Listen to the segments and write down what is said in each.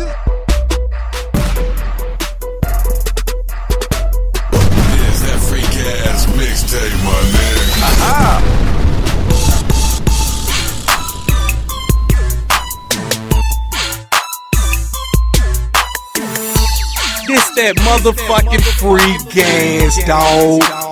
It's that freak ass mixtape, my nigga. This that motherfucking free gas, dog.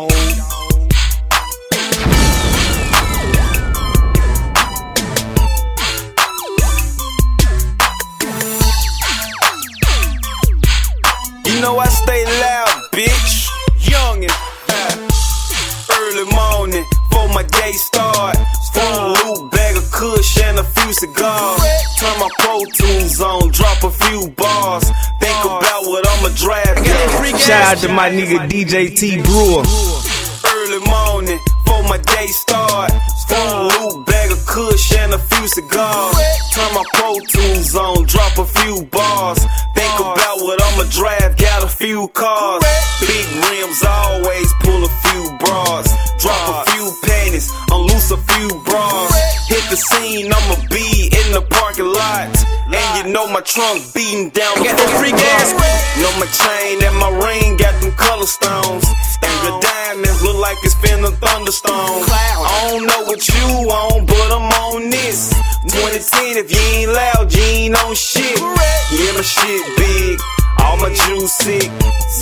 You know I stay loud, bitch. Young and uh, early morning for my day start. Full loop bag of kush and a few cigars. Turn my Pro Tools on, drop a few bars. Think about what I'ma draft. Shout out to my nigga DJ T Brewer. Early morning for my day start. Full loop bag of kush and a few cigars. Turn my Pro Tools on, drop a few bars. Think about what I'ma draft, got a few cars. Big rims, always pull a few bras. Drop a few panties, unloose a few bras. Hit the scene, I'ma be in the parking lot. And you know my trunk beating down Got the free gas. Know my chain and my ring got them color stones. And the diamonds look like it's finna thunderstorm. I don't know what you on, but I'm on this. 2010, if you ain't loud, you ain't on shit. Yeah, my shit big, my juice sick.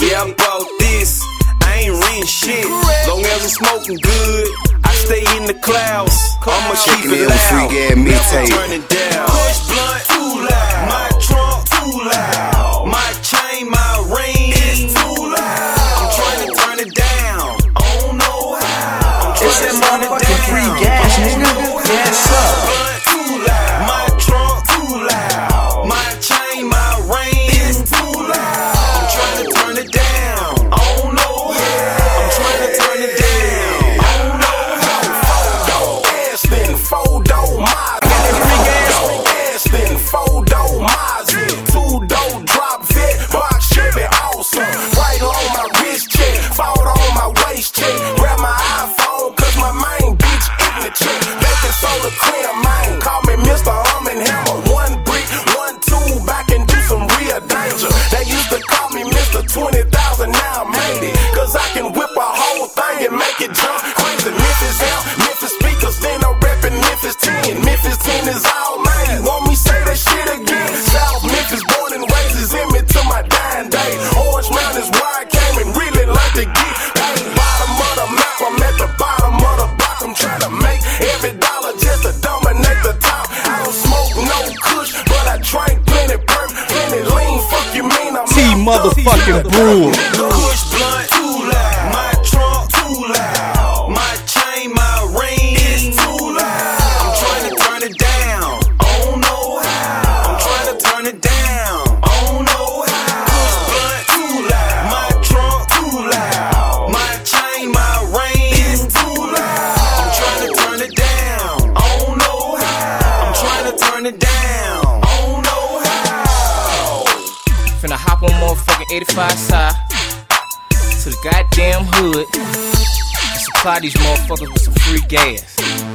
Yeah, I'm bought this. I ain't rent shit. Long as I'm smoking good, I stay in the clouds. I'ma keep it loud. Free Gas mixtape. Never turn it down. Kush blunt too loud. My trunk too loud. My chain, my ring is too loud. I'm trying to turn it down. I don't know how. I'm trying to turn it down. free gas, nigga. Gas up. Motherfucking. Kush blunt too loud. My trunk too loud. My chain, my ring is too loud. I'm turn it down. I don't how. I'm turn it down. Finna hop on motherfucking 85 side to the goddamn hood and supply these motherfuckers with some free gas.